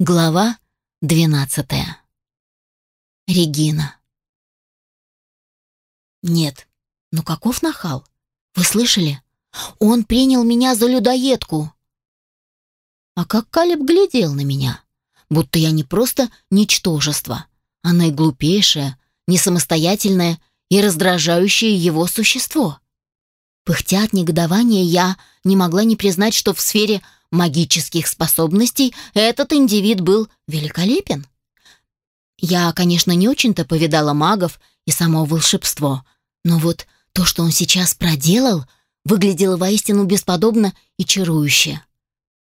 Глава двенадцатая. Регина. Нет, ну каков нахал? Вы слышали? Он принял меня за людоедку. А как Калиб глядел на меня, будто я не просто ничтожество, а наиглупейшее, несамостоятельное и раздражающее его существо. Пыхтя от негодования, я не могла не признать, что в сфере магических способностей этот индивид был великолепен. Я, конечно, не очень-то повидала магов и само волшебство, но вот то, что он сейчас проделал, выглядело воистину бесподобно и чарующе.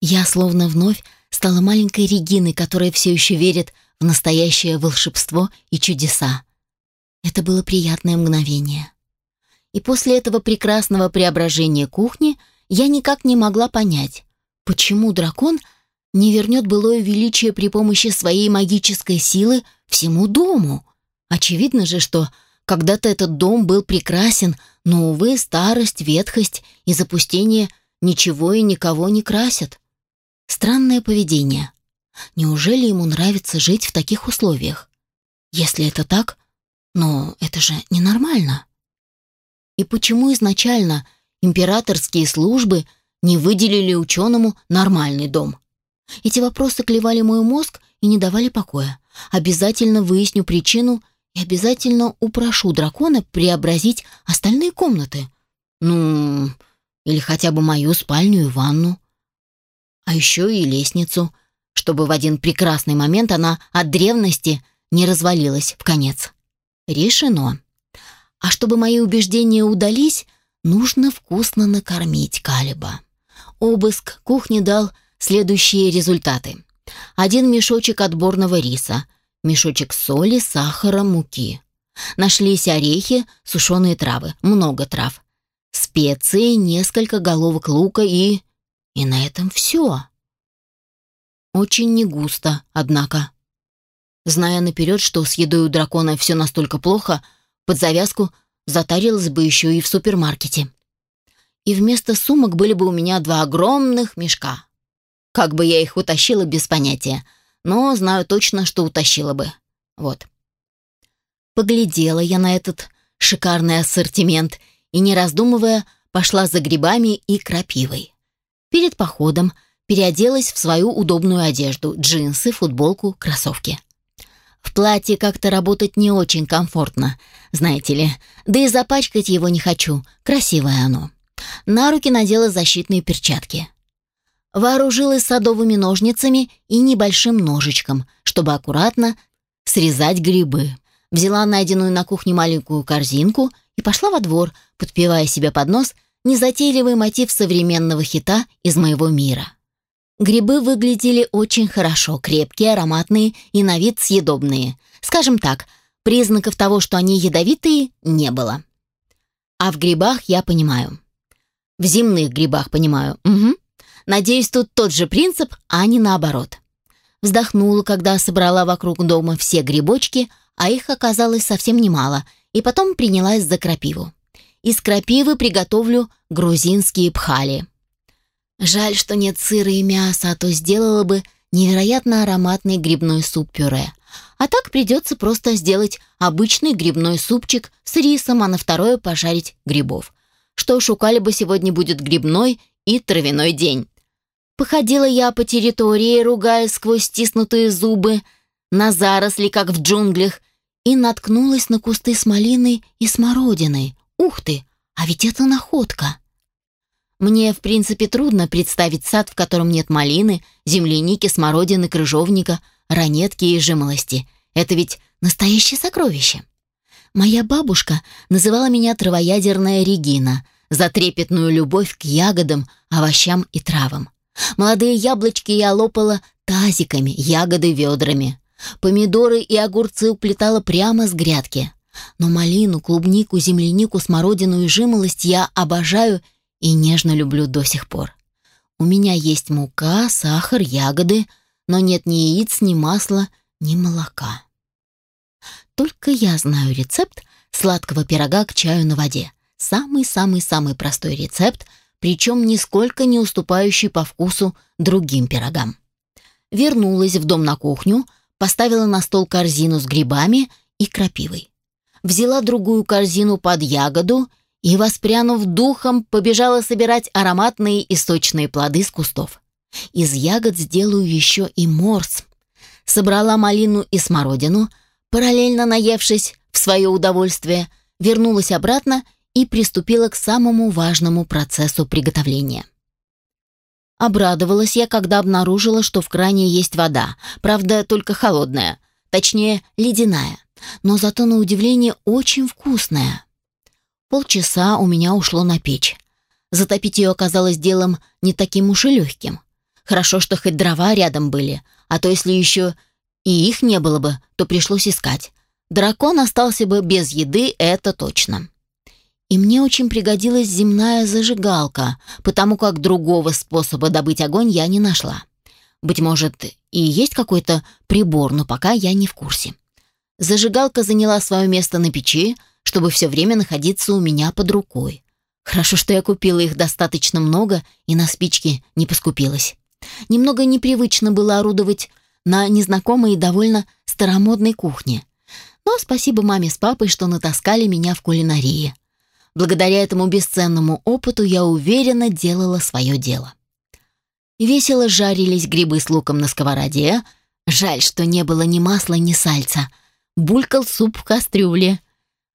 Я словно вновь стала маленькой Региной, которая все еще верит в настоящее волшебство и чудеса. Это было приятное мгновение. И после этого прекрасного преображения кухни я никак не могла понять, почему дракон не вернет былое величие при помощи своей магической силы всему дому. Очевидно же, что когда-то этот дом был прекрасен, но, увы, старость, ветхость и запустение ничего и никого не красят. Странное поведение. Неужели ему нравится жить в таких условиях? Если это так, но это же ненормально. И почему изначально императорские службы не выделили ученому нормальный дом? Эти вопросы клевали мой мозг и не давали покоя. Обязательно выясню причину и обязательно упрошу дракона преобразить остальные комнаты. Ну, или хотя бы мою спальню и ванну. А еще и лестницу, чтобы в один прекрасный момент она от древности не развалилась в конец. Решено. А чтобы мои убеждения удались, нужно вкусно накормить Калиба. Обыск кухни дал следующие результаты. Один мешочек отборного риса, мешочек соли, сахара, муки. Нашлись орехи, сушеные травы, много трав. Специи, несколько головок лука и... И на этом все. Очень не густо, однако. Зная наперед, что с едой у дракона все настолько плохо, под завязку затарилась бы еще и в супермаркете. И вместо сумок были бы у меня два огромных мешка. Как бы я их утащила без понятия, но знаю точно, что утащила бы. Вот. Поглядела я на этот шикарный ассортимент и, не раздумывая, пошла за грибами и крапивой. Перед походом переоделась в свою удобную одежду – джинсы, футболку, кроссовки. В платье как-то работать не очень комфортно, знаете ли. Да и запачкать его не хочу. Красивое оно. На руки надела защитные перчатки. Вооружилась садовыми ножницами и небольшим ножичком, чтобы аккуратно срезать грибы. Взяла найденную на кухне маленькую корзинку и пошла во двор, подпевая себе под нос незатейливый мотив современного хита из моего мира. Грибы выглядели очень хорошо, крепкие, ароматные и на вид съедобные. Скажем так, признаков того, что они ядовитые, не было. А в грибах я понимаю. В земных грибах понимаю. Угу. Надеюсь, тут тот же принцип, а не наоборот. Вздохнула, когда собрала вокруг дома все грибочки, а их оказалось совсем немало, и потом принялась за крапиву. Из крапивы приготовлю грузинские пхали. Жаль, что нет сыра и мяса, а то сделала бы невероятно ароматный грибной суп-пюре. А так придется просто сделать обычный грибной супчик с рисом, а на второе пожарить грибов. Что ж, у Калиба сегодня будет грибной и травяной день. Походила я по территории, ругая сквозь стиснутые зубы, на заросли, как в джунглях, и наткнулась на кусты с и смородиной. Ух ты, а ведь это находка! Мне, в принципе, трудно представить сад, в котором нет малины, земляники, смородины, крыжовника, ранетки и жимолости. Это ведь настоящее сокровище. Моя бабушка называла меня травоядерная Регина за трепетную любовь к ягодам, овощам и травам. Молодые яблочки я лопала тазиками, ягоды ведрами. Помидоры и огурцы уплетала прямо с грядки. Но малину, клубнику, землянику, смородину и жимолость я обожаю и нежно люблю до сих пор. У меня есть мука, сахар, ягоды, но нет ни яиц, ни масла, ни молока. Только я знаю рецепт сладкого пирога к чаю на воде. Самый-самый-самый простой рецепт, причем нисколько не уступающий по вкусу другим пирогам. вернулась в дом на кухню, поставила на стол корзину с грибами и крапивой. Взяла другую корзину под ягоду и, воспрянув духом, побежала собирать ароматные и сочные плоды с кустов. Из ягод сделаю еще и морс. Собрала малину и смородину, параллельно наевшись в свое удовольствие, вернулась обратно и приступила к самому важному процессу приготовления. Обрадовалась я, когда обнаружила, что в кране есть вода, правда, только холодная, точнее, ледяная, но зато на удивление очень вкусная. Полчаса у меня ушло на печь. Затопить ее оказалось делом не таким уж и легким. Хорошо, что хоть дрова рядом были, а то если еще и их не было бы, то пришлось искать. Дракон остался бы без еды, это точно. И мне очень пригодилась земная зажигалка, потому как другого способа добыть огонь я не нашла. Быть может, и есть какой-то прибор, но пока я не в курсе. Зажигалка заняла свое место на печи, чтобы все время находиться у меня под рукой. Хорошо, что я купила их достаточно много и на спички не поскупилась. Немного непривычно было орудовать на незнакомой и довольно старомодной кухне. Но спасибо маме с папой, что натаскали меня в кулинарии. Благодаря этому бесценному опыту я уверенно делала свое дело. Весело жарились грибы с луком на сковороде. Жаль, что не было ни масла, ни сальца. Булькал суп в кастрюле.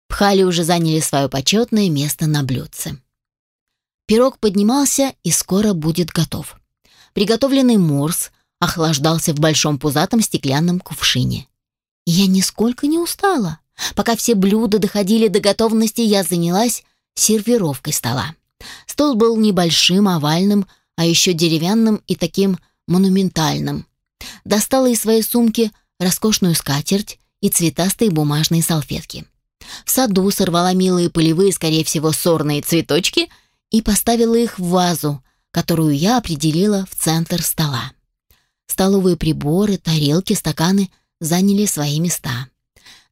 Пхали уже заняли свое почетное место на блюдце. Пирог поднимался и скоро будет готов. Приготовленный морс охлаждался в большом пузатом стеклянном кувшине. я нисколько не устала. Пока все блюда доходили до готовности, я занялась сервировкой стола. Стол был небольшим, овальным, а еще деревянным и таким монументальным. Достала из своей сумки роскошную скатерть и цветастые бумажные салфетки. В саду сорвала милые полевые, скорее всего, сорные цветочки и поставила их в вазу, которую я определила в центр стола. Столовые приборы, тарелки, стаканы заняли свои места.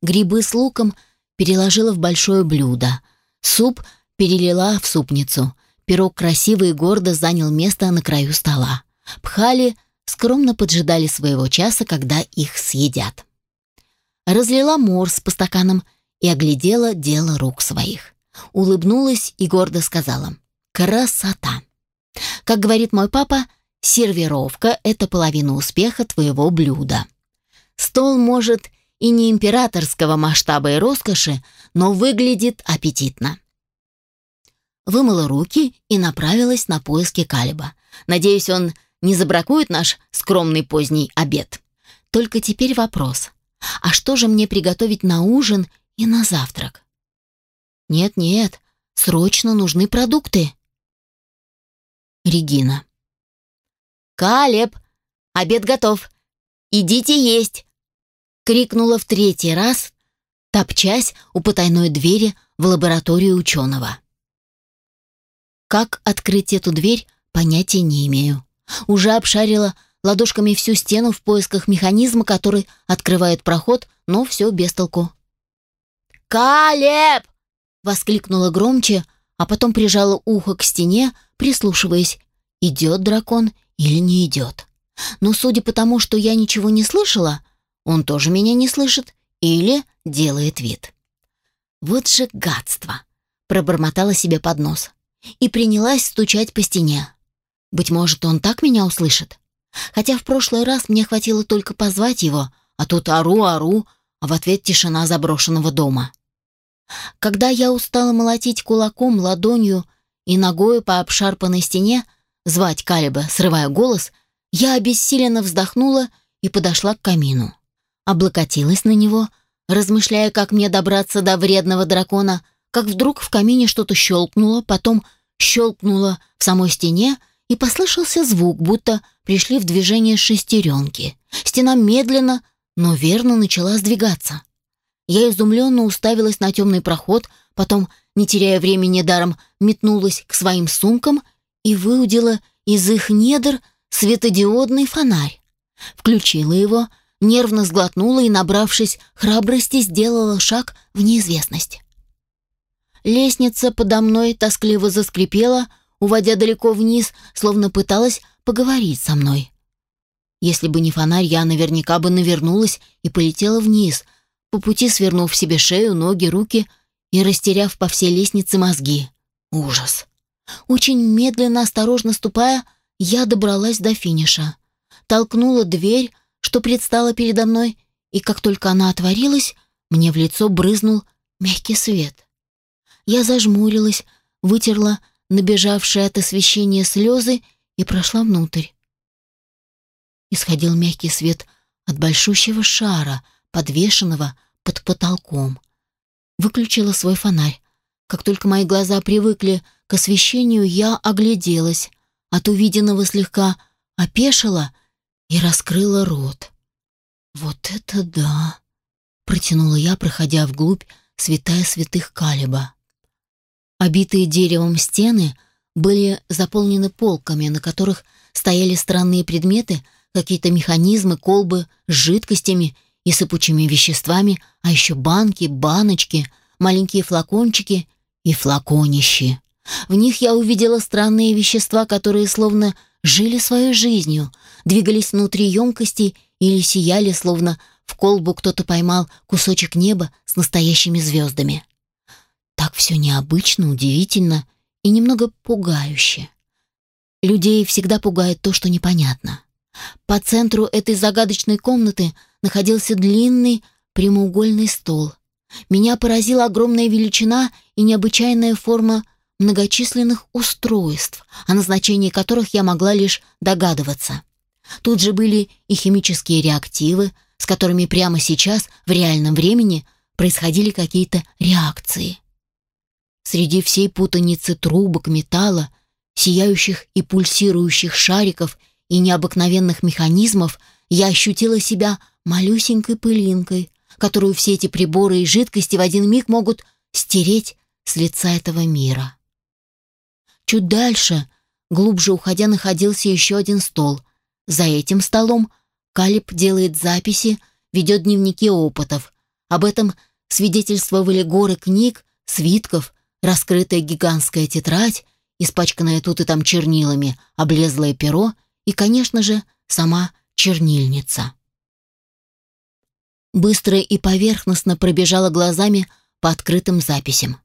Грибы с луком переложила в большое блюдо. Суп перелила в супницу. Пирог красиво и гордо занял место на краю стола. Пхали скромно поджидали своего часа, когда их съедят. Разлила морс по стаканам и оглядела дело рук своих. Улыбнулась и гордо сказала «Красота!». Как говорит мой папа, сервировка – это половина успеха твоего блюда. Стол может и не императорского масштаба и роскоши, но выглядит аппетитно. Вымыла руки и направилась на поиски Калиба. Надеюсь, он не забракует наш скромный поздний обед. Только теперь вопрос. А что же мне приготовить на ужин и на завтрак? Нет-нет, срочно нужны продукты. Регина. «Калеб, обед готов. Идите есть!» крикнула в третий раз, топчась у потайной двери в лабораторию ученого. Как открыть эту дверь, понятия не имею. Уже обшарила ладошками всю стену в поисках механизма, который открывает проход, но все без толку. «Калеб!» — воскликнула громче, а потом прижала ухо к стене, прислушиваясь, идет дракон или не идет. Но судя по тому, что я ничего не слышала, он тоже меня не слышит или делает вид. Вот же гадство! Пробормотала себе под нос и принялась стучать по стене. Быть может, он так меня услышит? Хотя в прошлый раз мне хватило только позвать его, а тут ору-ору, а в ответ тишина заброшенного дома. Когда я устала молотить кулаком, ладонью и ногою по обшарпанной стене, звать Калиба, срывая голос, я обессиленно вздохнула и подошла к камину облокотилась на него, размышляя, как мне добраться до вредного дракона, как вдруг в камине что-то щелкнуло, потом щелкнуло в самой стене, и послышался звук, будто пришли в движение шестеренки. Стена медленно, но верно начала сдвигаться. Я изумленно уставилась на темный проход, потом, не теряя времени даром, метнулась к своим сумкам и выудила из их недр светодиодный фонарь. Включила его, нервно сглотнула и, набравшись храбрости, сделала шаг в неизвестность. Лестница подо мной тоскливо заскрипела, уводя далеко вниз, словно пыталась поговорить со мной. Если бы не фонарь, я наверняка бы навернулась и полетела вниз, по пути свернув себе шею, ноги, руки и растеряв по всей лестнице мозги. Ужас. Очень медленно, осторожно ступая, я добралась до финиша. Толкнула дверь, что предстала передо мной, и как только она отворилась, мне в лицо брызнул мягкий свет. Я зажмурилась, вытерла набежавшие от освещения слезы и прошла внутрь. Исходил мягкий свет от большущего шара, подвешенного под потолком. Выключила свой фонарь. Как только мои глаза привыкли к освещению, я огляделась. От увиденного слегка опешила и раскрыла рот. «Вот это да!» — протянула я, проходя вглубь святая святых Калиба. Обитые деревом стены были заполнены полками, на которых стояли странные предметы, какие-то механизмы, колбы с жидкостями и сыпучими веществами, а еще банки, баночки, маленькие флакончики и флаконищи. В них я увидела странные вещества, которые словно жили своей жизнью, двигались внутри емкостей или сияли, словно в колбу кто-то поймал кусочек неба с настоящими звездами. Так все необычно, удивительно и немного пугающе. Людей всегда пугает то, что непонятно. По центру этой загадочной комнаты находился длинный прямоугольный стол. Меня поразила огромная величина и необычайная форма многочисленных устройств, о назначении которых я могла лишь догадываться. Тут же были и химические реактивы, с которыми прямо сейчас, в реальном времени, происходили какие-то реакции. Среди всей путаницы трубок, металла, сияющих и пульсирующих шариков и необыкновенных механизмов я ощутила себя малюсенькой пылинкой, которую все эти приборы и жидкости в один миг могут стереть с лица этого мира. Чуть дальше, глубже уходя, находился еще один стол. За этим столом Калиб делает записи, ведет дневники опытов. Об этом свидетельствовали горы книг, свитков, раскрытая гигантская тетрадь, испачканная тут и там чернилами, облезлое перо и, конечно же, сама чернильница. Быстро и поверхностно пробежала глазами по открытым записям.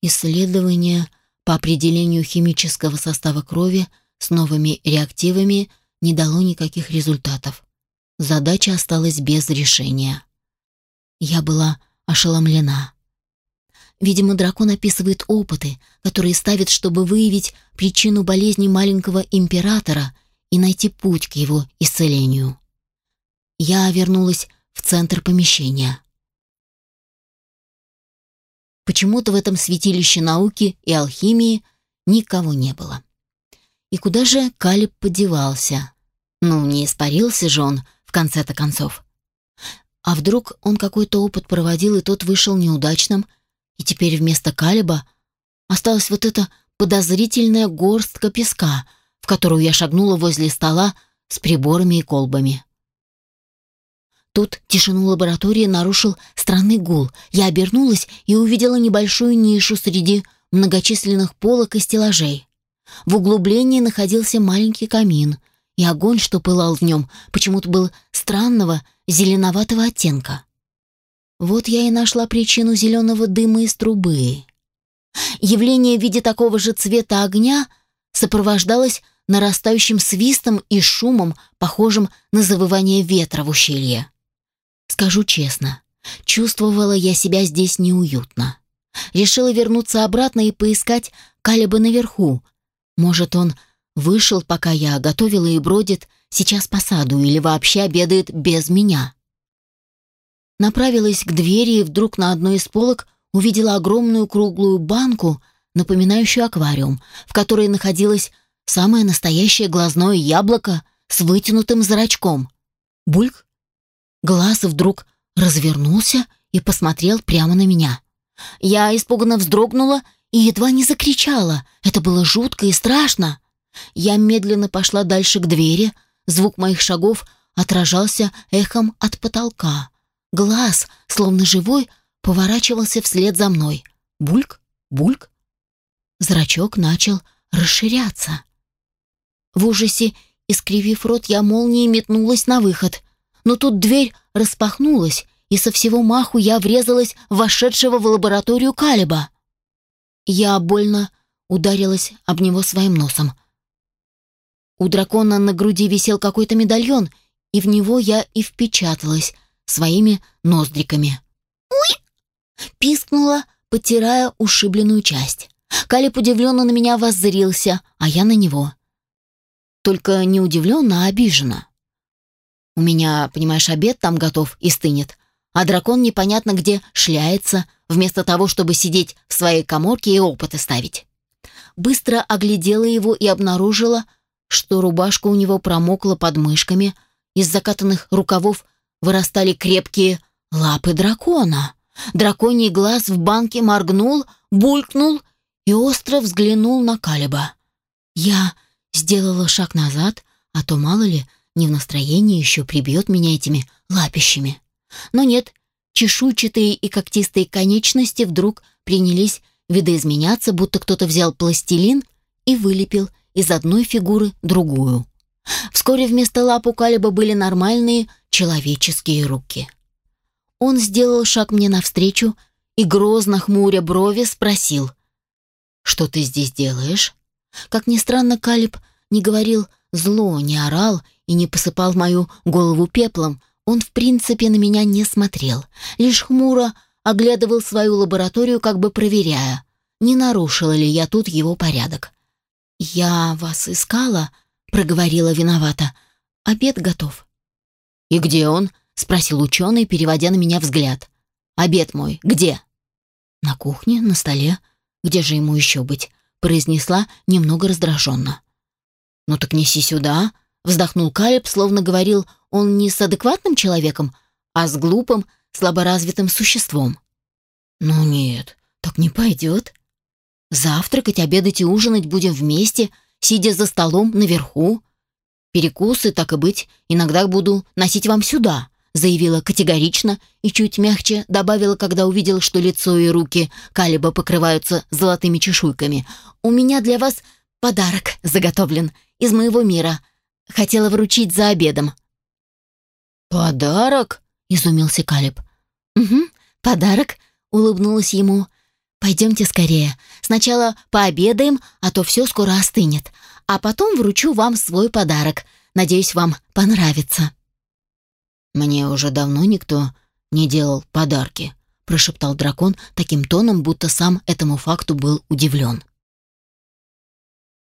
Исследование по определению химического состава крови с новыми реактивами не дало никаких результатов. Задача осталась без решения. Я была ошеломлена. Видимо, дракон описывает опыты, которые ставит, чтобы выявить причину болезни маленького императора и найти путь к его исцелению. Я вернулась в центр помещения. Почему-то в этом святилище науки и алхимии никого не было. И куда же Калиб подевался? Ну, не испарился же он в конце-то концов. А вдруг он какой-то опыт проводил, и тот вышел неудачным – и теперь вместо калиба осталась вот эта подозрительная горстка песка, в которую я шагнула возле стола с приборами и колбами. Тут тишину лаборатории нарушил странный гул. Я обернулась и увидела небольшую нишу среди многочисленных полок и стеллажей. В углублении находился маленький камин, и огонь, что пылал в нем, почему-то был странного зеленоватого оттенка. Вот я и нашла причину зеленого дыма из трубы. Явление в виде такого же цвета огня сопровождалось нарастающим свистом и шумом, похожим на завывание ветра в ущелье. Скажу честно, чувствовала я себя здесь неуютно. Решила вернуться обратно и поискать Калиба наверху. Может, он вышел, пока я готовила и бродит сейчас по саду или вообще обедает без меня направилась к двери и вдруг на одной из полок увидела огромную круглую банку, напоминающую аквариум, в которой находилось самое настоящее глазное яблоко с вытянутым зрачком. Бульк. Глаз вдруг развернулся и посмотрел прямо на меня. Я испуганно вздрогнула и едва не закричала. Это было жутко и страшно. Я медленно пошла дальше к двери. Звук моих шагов отражался эхом от потолка. Глаз, словно живой, поворачивался вслед за мной. Бульк, бульк. Зрачок начал расширяться. В ужасе Искривив рот, я молнией метнулась на выход. Но тут дверь распахнулась, и со всего маху я врезалась в вошедшего в лабораторию Калиба. Я больно ударилась об него своим носом. У дракона на груди висел какой-то медальон, и в него я и впечаталась своими ноздриками. «Уй!» — пискнула, потирая ушибленную часть. Калиб удивленно на меня воззрился, а я на него. Только не удивленно, а обиженно. У меня, понимаешь, обед там готов и стынет, а дракон непонятно где шляется, вместо того, чтобы сидеть в своей коморке и опыты ставить. Быстро оглядела его и обнаружила, что рубашка у него промокла под мышками, из закатанных рукавов вырастали крепкие лапы дракона. Драконий глаз в банке моргнул, булькнул и остро взглянул на Калиба. Я сделала шаг назад, а то, мало ли, не в настроении еще прибьет меня этими лапищами. Но нет, чешуйчатые и когтистые конечности вдруг принялись видоизменяться, будто кто-то взял пластилин и вылепил из одной фигуры другую. Вскоре вместо лап у Калиба были нормальные человеческие руки. Он сделал шаг мне навстречу и, грозно хмуря брови, спросил, «Что ты здесь делаешь?» Как ни странно, Калиб не говорил зло, не орал и не посыпал мою голову пеплом. Он, в принципе, на меня не смотрел, лишь хмуро оглядывал свою лабораторию, как бы проверяя, не нарушила ли я тут его порядок. «Я вас искала», — проговорила виновата. «Обед готов». «И где он?» — спросил ученый, переводя на меня взгляд. «Обед мой где?» «На кухне, на столе. Где же ему еще быть?» — произнесла немного раздраженно. «Ну так неси сюда», — вздохнул Калеб, словно говорил он не с адекватным человеком, а с глупым, слаборазвитым существом. «Ну нет, так не пойдет. Завтракать, обедать и ужинать будем вместе, сидя за столом наверху. Перекусы, так и быть, иногда буду носить вам сюда», заявила категорично и чуть мягче добавила, когда увидела, что лицо и руки Калиба покрываются золотыми чешуйками. «У меня для вас подарок заготовлен из моего мира. Хотела вручить за обедом». «Подарок?» — изумился Калиб. «Угу, подарок», — улыбнулась ему. «Пойдемте скорее. Сначала пообедаем, а то все скоро остынет. А потом вручу вам свой подарок. Надеюсь, вам понравится». «Мне уже давно никто не делал подарки», — прошептал дракон таким тоном, будто сам этому факту был удивлен.